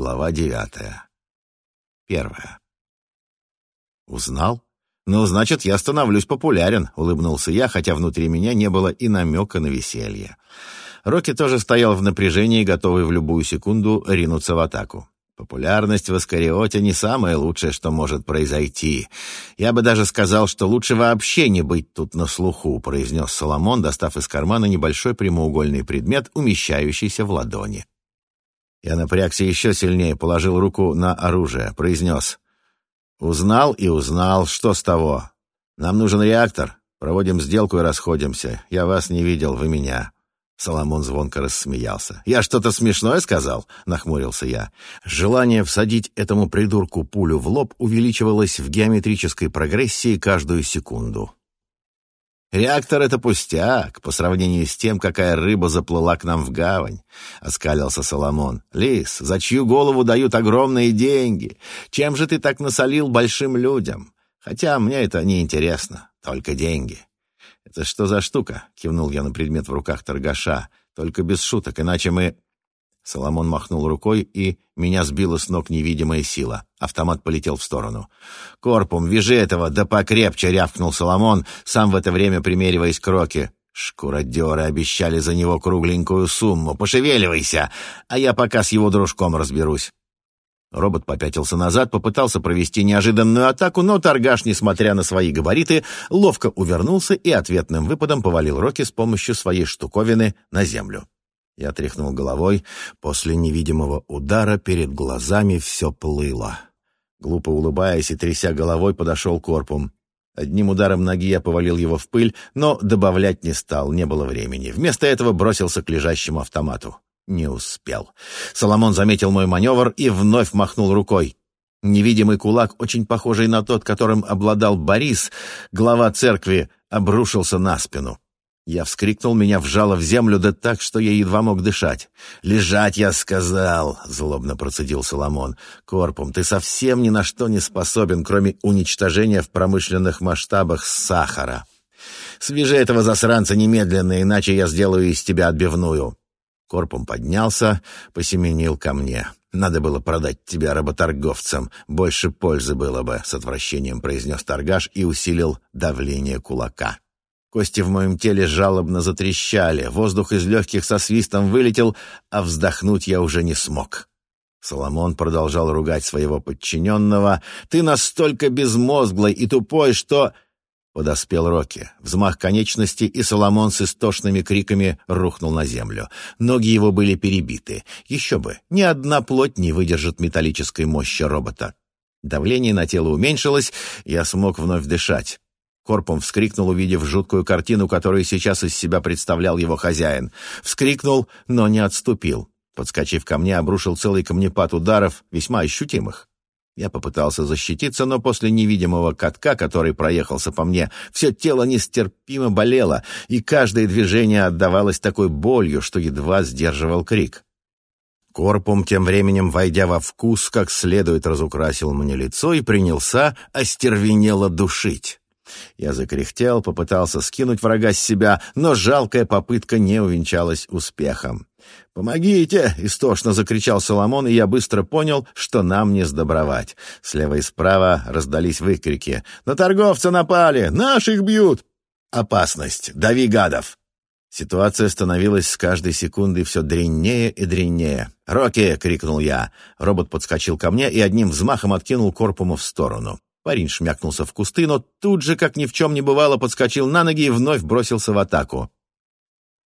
Глава девятая. Первая. «Узнал? Ну, значит, я становлюсь популярен», — улыбнулся я, хотя внутри меня не было и намека на веселье. Рокки тоже стоял в напряжении, готовый в любую секунду ринуться в атаку. Популярность в Аскариоте не самое лучшее, что может произойти. Я бы даже сказал, что лучше вообще не быть тут на слуху, произнес Соломон, достав из кармана небольшой прямоугольный предмет, умещающийся в ладони. Я напрягся еще сильнее, положил руку на оружие, произнес. «Узнал и узнал. Что с того? Нам нужен реактор. Проводим сделку и расходимся. Я вас не видел, вы меня». Соломон звонко рассмеялся. «Я что-то смешное сказал?» — нахмурился я. Желание всадить этому придурку пулю в лоб увеличивалось в геометрической прогрессии каждую секунду. «Реактор — это пустяк по сравнению с тем, какая рыба заплыла к нам в гавань», — оскалился Соломон. «Лис, за чью голову дают огромные деньги? Чем же ты так насолил большим людям? Хотя мне это не интересно, только деньги». «Это что за штука?» — кивнул я на предмет в руках торгаша. «Только без шуток, иначе мы...» Соломон махнул рукой, и меня сбила с ног невидимая сила. Автомат полетел в сторону. «Корпум, вяжи этого, да покрепче!» — рявкнул Соломон, сам в это время примериваясь к Роке. «Шкуродеры обещали за него кругленькую сумму. Пошевеливайся, а я пока с его дружком разберусь». Робот попятился назад, попытался провести неожиданную атаку, но торгаш, несмотря на свои габариты, ловко увернулся и ответным выпадом повалил Рокки с помощью своей штуковины на землю. Я тряхнул головой. После невидимого удара перед глазами все плыло. Глупо улыбаясь и тряся головой, подошел корпум. Одним ударом ноги я повалил его в пыль, но добавлять не стал, не было времени. Вместо этого бросился к лежащему автомату. Не успел. Соломон заметил мой маневр и вновь махнул рукой. Невидимый кулак, очень похожий на тот, которым обладал Борис, глава церкви, обрушился на спину. Я вскрикнул, меня вжало в землю, да так, что я едва мог дышать. «Лежать, я сказал!» — злобно процедил Соломон. «Корпум, ты совсем ни на что не способен, кроме уничтожения в промышленных масштабах сахара. Свяжи этого засранца немедленно, иначе я сделаю из тебя отбивную». Корпом поднялся, посеменил ко мне. «Надо было продать тебя работорговцам. Больше пользы было бы», — с отвращением произнес торгаш и усилил давление кулака. Кости в моем теле жалобно затрещали, воздух из легких со свистом вылетел, а вздохнуть я уже не смог. Соломон продолжал ругать своего подчиненного. «Ты настолько безмозглый и тупой, что...» Подоспел Рокки. Взмах конечности, и Соломон с истошными криками рухнул на землю. Ноги его были перебиты. Еще бы, ни одна плоть не выдержит металлической мощи робота. Давление на тело уменьшилось, я смог вновь дышать. Корпом вскрикнул, увидев жуткую картину, которую сейчас из себя представлял его хозяин. Вскрикнул, но не отступил. Подскочив ко мне, обрушил целый камнепад ударов, весьма ощутимых. Я попытался защититься, но после невидимого катка, который проехался по мне, все тело нестерпимо болело, и каждое движение отдавалось такой болью, что едва сдерживал крик. Корпум, тем временем, войдя во вкус, как следует разукрасил мне лицо и принялся остервенело душить. Я закряхтел, попытался скинуть врага с себя, но жалкая попытка не увенчалась успехом. «Помогите!» — истошно закричал Соломон, и я быстро понял, что нам не сдобровать. Слева и справа раздались выкрики. «На торговца напали! Наших бьют!» «Опасность! Дави гадов!» Ситуация становилась с каждой секундой все дреннее и дреннее. «Рокки!» — крикнул я. Робот подскочил ко мне и одним взмахом откинул Корпума в сторону. Парень шмякнулся в кусты, но тут же, как ни в чем не бывало, подскочил на ноги и вновь бросился в атаку.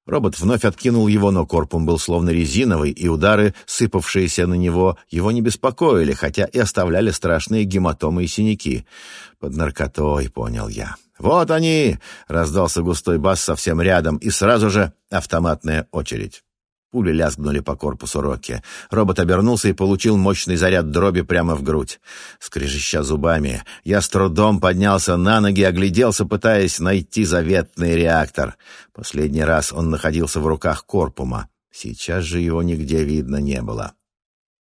Робот вновь откинул его, но корпум был словно резиновый, и удары, сыпавшиеся на него, его не беспокоили, хотя и оставляли страшные гематомы и синяки. Под наркотой, понял я. «Вот они!» — раздался густой бас совсем рядом, и сразу же автоматная очередь. Пули лязгнули по корпусу Рокки. Робот обернулся и получил мощный заряд дроби прямо в грудь. Скрежеща зубами, я с трудом поднялся на ноги огляделся, пытаясь найти заветный реактор. Последний раз он находился в руках Корпума. Сейчас же его нигде видно не было.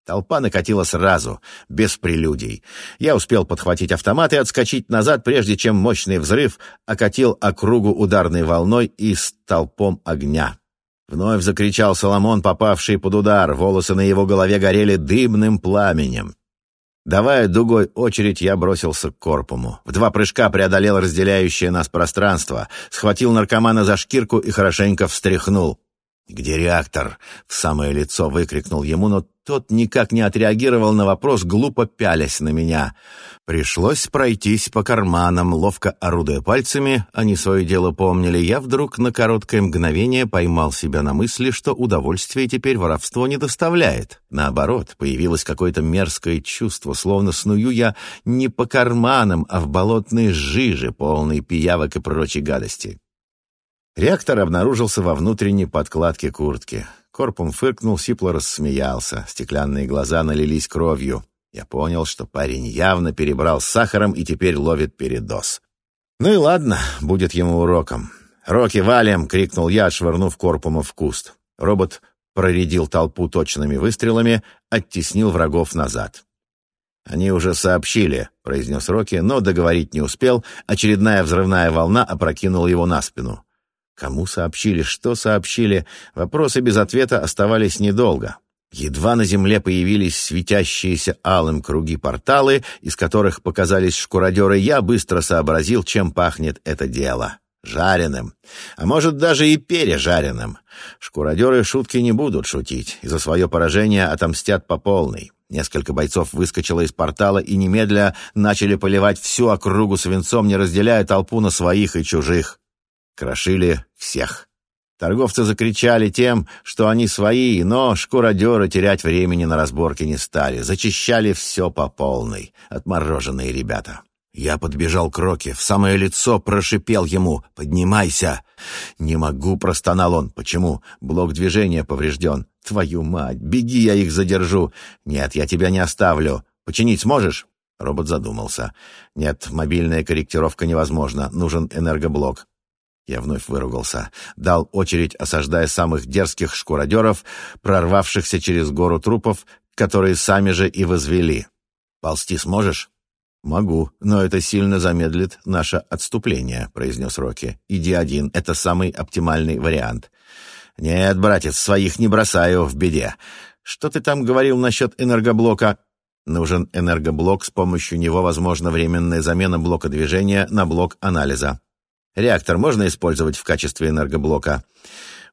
Толпа накатила сразу, без прелюдий. Я успел подхватить автомат и отскочить назад, прежде чем мощный взрыв окатил округу ударной волной и с толпом огня. Вновь закричал Соломон, попавший под удар. Волосы на его голове горели дымным пламенем. Давая дугой очередь, я бросился к корпуму. В два прыжка преодолел разделяющее нас пространство, схватил наркомана за шкирку и хорошенько встряхнул. «Где реактор?» — в самое лицо выкрикнул ему, но тот никак не отреагировал на вопрос, глупо пялясь на меня. Пришлось пройтись по карманам, ловко орудуя пальцами, они свое дело помнили. Я вдруг на короткое мгновение поймал себя на мысли, что удовольствие теперь воровство не доставляет. Наоборот, появилось какое-то мерзкое чувство, словно сную я не по карманам, а в болотной жиже, полной пиявок и прочей гадости. Реактор обнаружился во внутренней подкладке куртки. Корпум фыркнул, сипло рассмеялся. Стеклянные глаза налились кровью. Я понял, что парень явно перебрал с сахаром и теперь ловит передоз. «Ну и ладно, будет ему уроком». «Роки, валим!» — крикнул я, отшвырнув Корпума в куст. Робот проредил толпу точными выстрелами, оттеснил врагов назад. «Они уже сообщили», — произнес Рокки, но договорить не успел. Очередная взрывная волна опрокинула его на спину. Кому сообщили, что сообщили, вопросы без ответа оставались недолго. Едва на земле появились светящиеся алым круги порталы, из которых показались шкуродеры, я быстро сообразил, чем пахнет это дело. Жареным. А может, даже и пережаренным. Шкуродеры шутки не будут шутить, и за свое поражение отомстят по полной. Несколько бойцов выскочило из портала и немедля начали поливать всю округу свинцом, не разделяя толпу на своих и чужих. Крошили всех. Торговцы закричали тем, что они свои, но шкуродеры терять времени на разборки не стали. Зачищали все по полной. Отмороженные ребята. Я подбежал к Роке, в самое лицо прошипел ему «Поднимайся!» «Не могу», — простонал он. «Почему? Блок движения поврежден». «Твою мать! Беги, я их задержу!» «Нет, я тебя не оставлю. Починить сможешь?» Робот задумался. «Нет, мобильная корректировка невозможна. Нужен энергоблок. Я вновь выругался. Дал очередь, осаждая самых дерзких шкуродеров, прорвавшихся через гору трупов, которые сами же и возвели. «Ползти сможешь?» «Могу, но это сильно замедлит наше отступление», — произнес Рокки. «Иди один, это самый оптимальный вариант». «Нет, братец, своих не бросаю в беде. Что ты там говорил насчет энергоблока?» «Нужен энергоблок, с помощью него возможна временная замена блока движения на блок анализа. Реактор можно использовать в качестве энергоблока.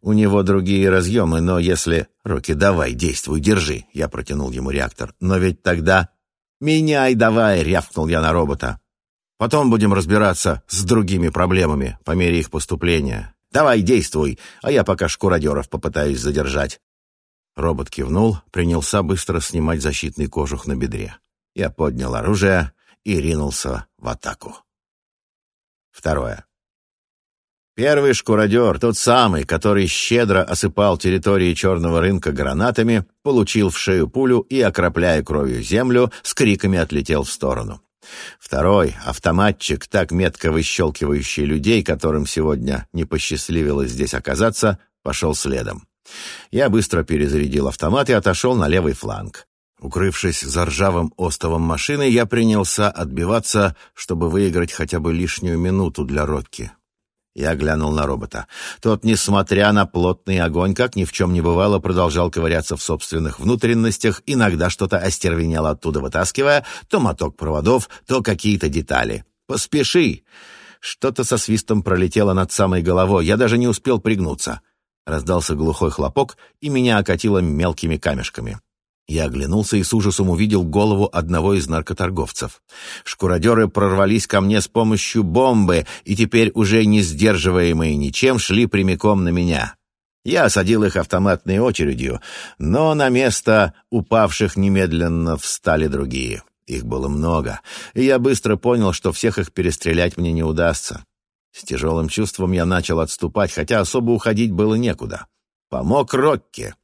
У него другие разъемы, но если... Руки, давай, действуй, держи. Я протянул ему реактор. Но ведь тогда... Меняй давай, рявкнул я на робота. Потом будем разбираться с другими проблемами по мере их поступления. Давай, действуй, а я пока шкуродеров попытаюсь задержать. Робот кивнул, принялся быстро снимать защитный кожух на бедре. Я поднял оружие и ринулся в атаку. Второе. Первый шкуродер, тот самый, который щедро осыпал территории черного рынка гранатами, получил в шею пулю и, окропляя кровью землю, с криками отлетел в сторону. Второй, автоматчик, так метко выщелкивающий людей, которым сегодня не посчастливилось здесь оказаться, пошел следом. Я быстро перезарядил автомат и отошел на левый фланг. Укрывшись за ржавым остовом машины, я принялся отбиваться, чтобы выиграть хотя бы лишнюю минуту для Рокки. Я глянул на робота. Тот, несмотря на плотный огонь, как ни в чем не бывало, продолжал ковыряться в собственных внутренностях, иногда что-то остервенело оттуда вытаскивая, то моток проводов, то какие-то детали. «Поспеши!» Что-то со свистом пролетело над самой головой, я даже не успел пригнуться. Раздался глухой хлопок, и меня окатило мелкими камешками. Я оглянулся и с ужасом увидел голову одного из наркоторговцев. Шкуродеры прорвались ко мне с помощью бомбы и теперь уже не сдерживаемые ничем шли прямиком на меня. Я осадил их автоматной очередью, но на место упавших немедленно встали другие. Их было много, и я быстро понял, что всех их перестрелять мне не удастся. С тяжелым чувством я начал отступать, хотя особо уходить было некуда. Помог Рокки.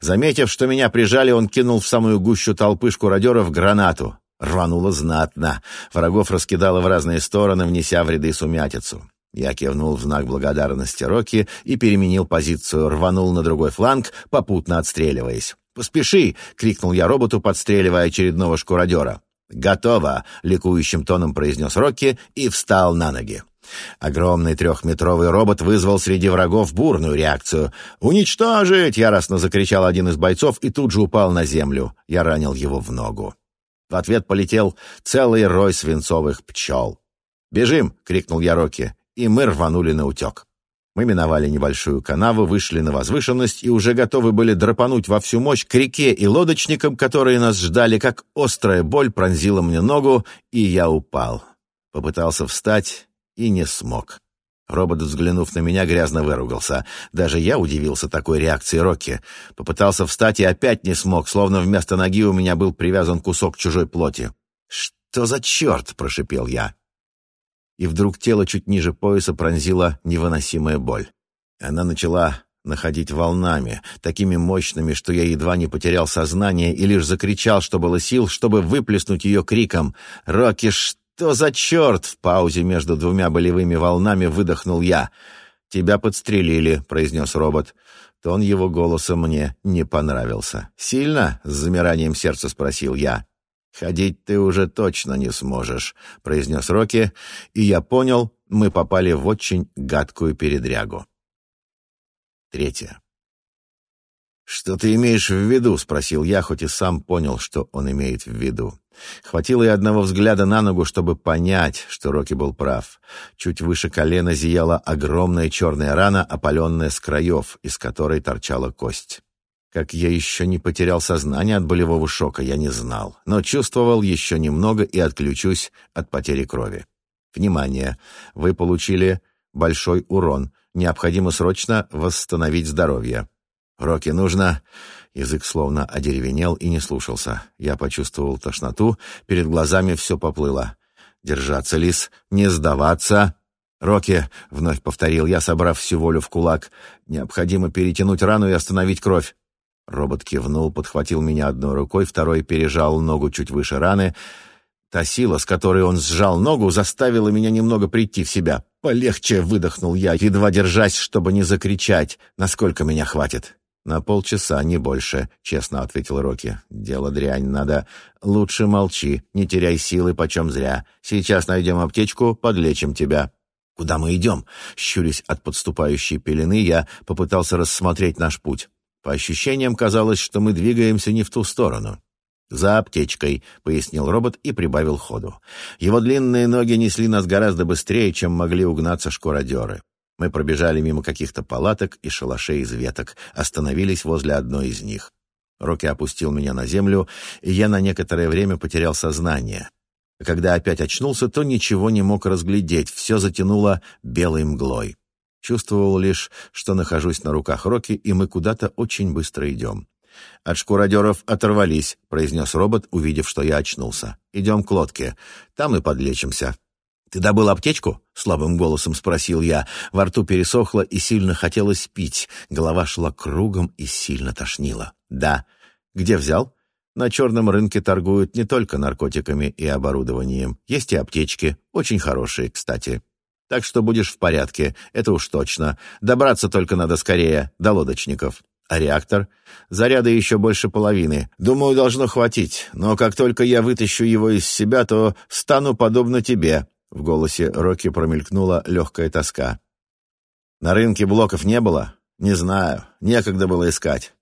Заметив, что меня прижали, он кинул в самую гущу толпы шкуродеров гранату. Рвануло знатно. Врагов раскидало в разные стороны, внеся в ряды сумятицу. Я кивнул в знак благодарности Рокки и переменил позицию, рванул на другой фланг, попутно отстреливаясь. «Поспеши!» — крикнул я роботу, подстреливая очередного шкуродера. «Готово!» — ликующим тоном произнес Рокки и встал на ноги. Огромный трехметровый робот вызвал среди врагов бурную реакцию. «Уничтожить!» — яростно закричал один из бойцов и тут же упал на землю. Я ранил его в ногу. В ответ полетел целый рой свинцовых пчел. «Бежим!» — крикнул я Рокки, и мы рванули на утек. Мы миновали небольшую канаву, вышли на возвышенность и уже готовы были драпануть во всю мощь к реке и лодочникам, которые нас ждали, как острая боль пронзила мне ногу, и я упал. Попытался встать и не смог. Робот, взглянув на меня, грязно выругался. Даже я удивился такой реакции Рокки. Попытался встать и опять не смог, словно вместо ноги у меня был привязан кусок чужой плоти. «Что за черт?» — прошипел я и вдруг тело чуть ниже пояса пронзила невыносимая боль. Она начала находить волнами, такими мощными, что я едва не потерял сознание и лишь закричал, что было сил, чтобы выплеснуть ее криком. «Рокки, что за черт?» В паузе между двумя болевыми волнами выдохнул я. «Тебя подстрелили», — произнес робот. Тон его голоса мне не понравился. «Сильно?» — с замиранием сердца спросил я. «Ходить ты уже точно не сможешь», — произнес Рокки, и я понял, мы попали в очень гадкую передрягу. Третье. «Что ты имеешь в виду?» — спросил я, хоть и сам понял, что он имеет в виду. Хватило и одного взгляда на ногу, чтобы понять, что Рокки был прав. Чуть выше колена зияла огромная черная рана, опаленная с краев, из которой торчала кость. Как я еще не потерял сознание от болевого шока, я не знал, но чувствовал еще немного и отключусь от потери крови. Внимание! Вы получили большой урон. Необходимо срочно восстановить здоровье. Роки нужно... Язык словно одеревенел и не слушался. Я почувствовал тошноту, перед глазами все поплыло. «Держаться, лис, не сдаваться!» «Рокки», — вновь повторил я, собрав всю волю в кулак, — «необходимо перетянуть рану и остановить кровь. Робот кивнул, подхватил меня одной рукой, второй пережал ногу чуть выше раны. Та сила, с которой он сжал ногу, заставила меня немного прийти в себя. «Полегче!» — выдохнул я, едва держась, чтобы не закричать. «Насколько меня хватит?» «На полчаса, не больше», — честно ответил Рокки. «Дело дрянь, надо...» «Лучше молчи, не теряй силы почем зря. Сейчас найдем аптечку, подлечим тебя». «Куда мы идем?» Щурясь от подступающей пелены, я попытался рассмотреть наш путь. По ощущениям казалось, что мы двигаемся не в ту сторону. «За аптечкой», — пояснил робот и прибавил ходу. Его длинные ноги несли нас гораздо быстрее, чем могли угнаться шкуродеры. Мы пробежали мимо каких-то палаток и шалашей из веток, остановились возле одной из них. Рокки опустил меня на землю, и я на некоторое время потерял сознание. Когда опять очнулся, то ничего не мог разглядеть, все затянуло белой мглой. Чувствовал лишь, что нахожусь на руках Роки, и мы куда-то очень быстро идем. «От шкуродеров оторвались», — произнес робот, увидев, что я очнулся. «Идем к лодке. Там и подлечимся». «Ты добыл аптечку?» — слабым голосом спросил я. Во рту пересохло и сильно хотелось пить. Голова шла кругом и сильно тошнила. «Да». «Где взял?» «На черном рынке торгуют не только наркотиками и оборудованием. Есть и аптечки. Очень хорошие, кстати». Так что будешь в порядке, это уж точно. Добраться только надо скорее, до лодочников. А реактор? Заряда еще больше половины. Думаю, должно хватить. Но как только я вытащу его из себя, то стану подобно тебе». В голосе Рокки промелькнула легкая тоска. «На рынке блоков не было?» «Не знаю. Некогда было искать».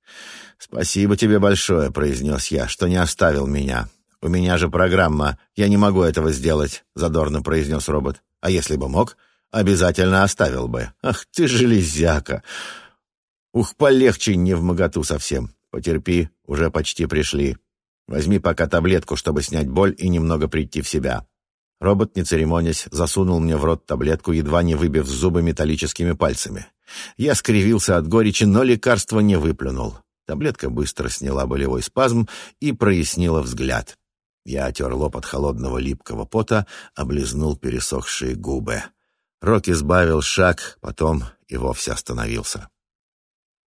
«Спасибо тебе большое», — произнес я, — «что не оставил меня». «У меня же программа. Я не могу этого сделать», — задорно произнес робот. А если бы мог, обязательно оставил бы. Ах ты железяка! Ух, полегче не в моготу совсем. Потерпи, уже почти пришли. Возьми пока таблетку, чтобы снять боль и немного прийти в себя. Робот, не церемонясь, засунул мне в рот таблетку, едва не выбив зубы металлическими пальцами. Я скривился от горечи, но лекарство не выплюнул. Таблетка быстро сняла болевой спазм и прояснила взгляд. Я отер лоб от холодного липкого пота, облизнул пересохшие губы. Рокки сбавил шаг, потом и вовсе остановился.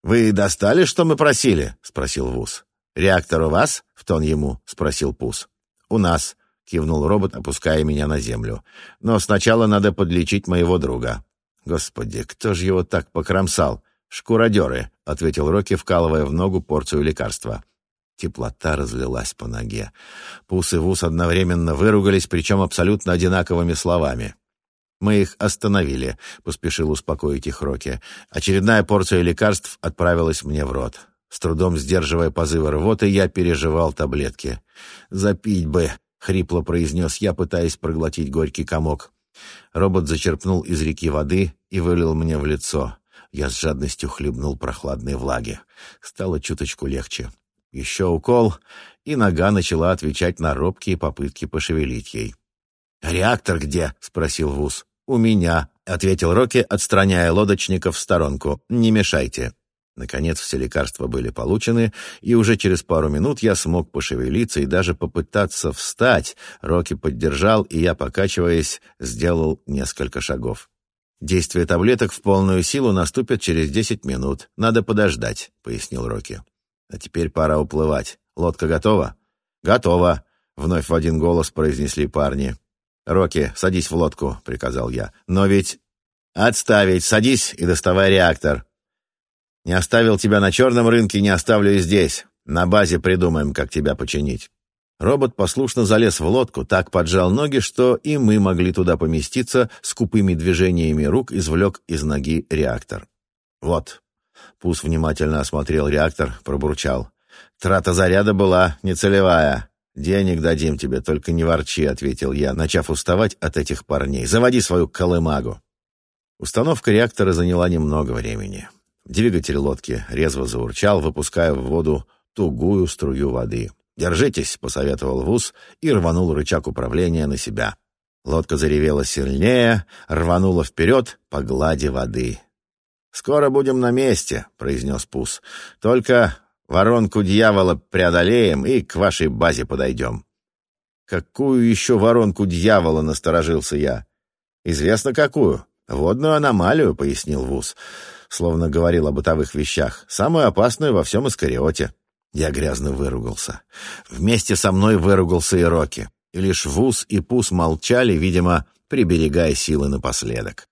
«Вы достали, что мы просили?» — спросил Вуз. «Реактор у вас?» — в тон ему спросил Пус. «У нас», — кивнул робот, опуская меня на землю. «Но сначала надо подлечить моего друга». «Господи, кто же его так покромсал?» «Шкуродеры», — ответил Рокки, вкалывая в ногу порцию лекарства. Теплота разлилась по ноге. Пус и Вус одновременно выругались, причем абсолютно одинаковыми словами. «Мы их остановили», — поспешил успокоить их Рокки. Очередная порция лекарств отправилась мне в рот. С трудом сдерживая позывы рвоты, я переживал таблетки. «Запить бы», — хрипло произнес я, пытаясь проглотить горький комок. Робот зачерпнул из реки воды и вылил мне в лицо. Я с жадностью хлебнул прохладной влаги. Стало чуточку легче. Еще укол, и нога начала отвечать на робкие попытки пошевелить ей. «Реактор где?» — спросил Вуз. «У меня», — ответил Рокки, отстраняя лодочников в сторонку. «Не мешайте». Наконец все лекарства были получены, и уже через пару минут я смог пошевелиться и даже попытаться встать. Рокки поддержал, и я, покачиваясь, сделал несколько шагов. «Действие таблеток в полную силу наступит через десять минут. Надо подождать», — пояснил Рокки. «А теперь пора уплывать. Лодка готова?» «Готова», — вновь в один голос произнесли парни. «Рокки, садись в лодку», — приказал я. «Но ведь...» «Отставить! Садись и доставай реактор!» «Не оставил тебя на черном рынке, не оставлю и здесь. На базе придумаем, как тебя починить». Робот послушно залез в лодку, так поджал ноги, что и мы могли туда поместиться, с купыми движениями рук извлек из ноги реактор. «Вот». Пус внимательно осмотрел реактор, пробурчал. «Трата заряда была нецелевая. «Денег дадим тебе, только не ворчи», — ответил я, начав уставать от этих парней. «Заводи свою колымагу». Установка реактора заняла немного времени. Двигатель лодки резво заурчал, выпуская в воду тугую струю воды. «Держитесь», — посоветовал Вуз и рванул рычаг управления на себя. Лодка заревела сильнее, рванула вперед по глади воды. «Скоро будем на месте», — произнес Пус. «Только Воронку дьявола преодолеем и к вашей базе подойдем». «Какую еще воронку дьявола?» — насторожился я. «Известно какую. Водную аномалию», — пояснил Вуз, словно говорил о бытовых вещах. «Самую опасную во всем Искариоте». Я грязно выругался. Вместе со мной выругался и Рокки. И лишь Вуз и Пус молчали, видимо, приберегая силы напоследок.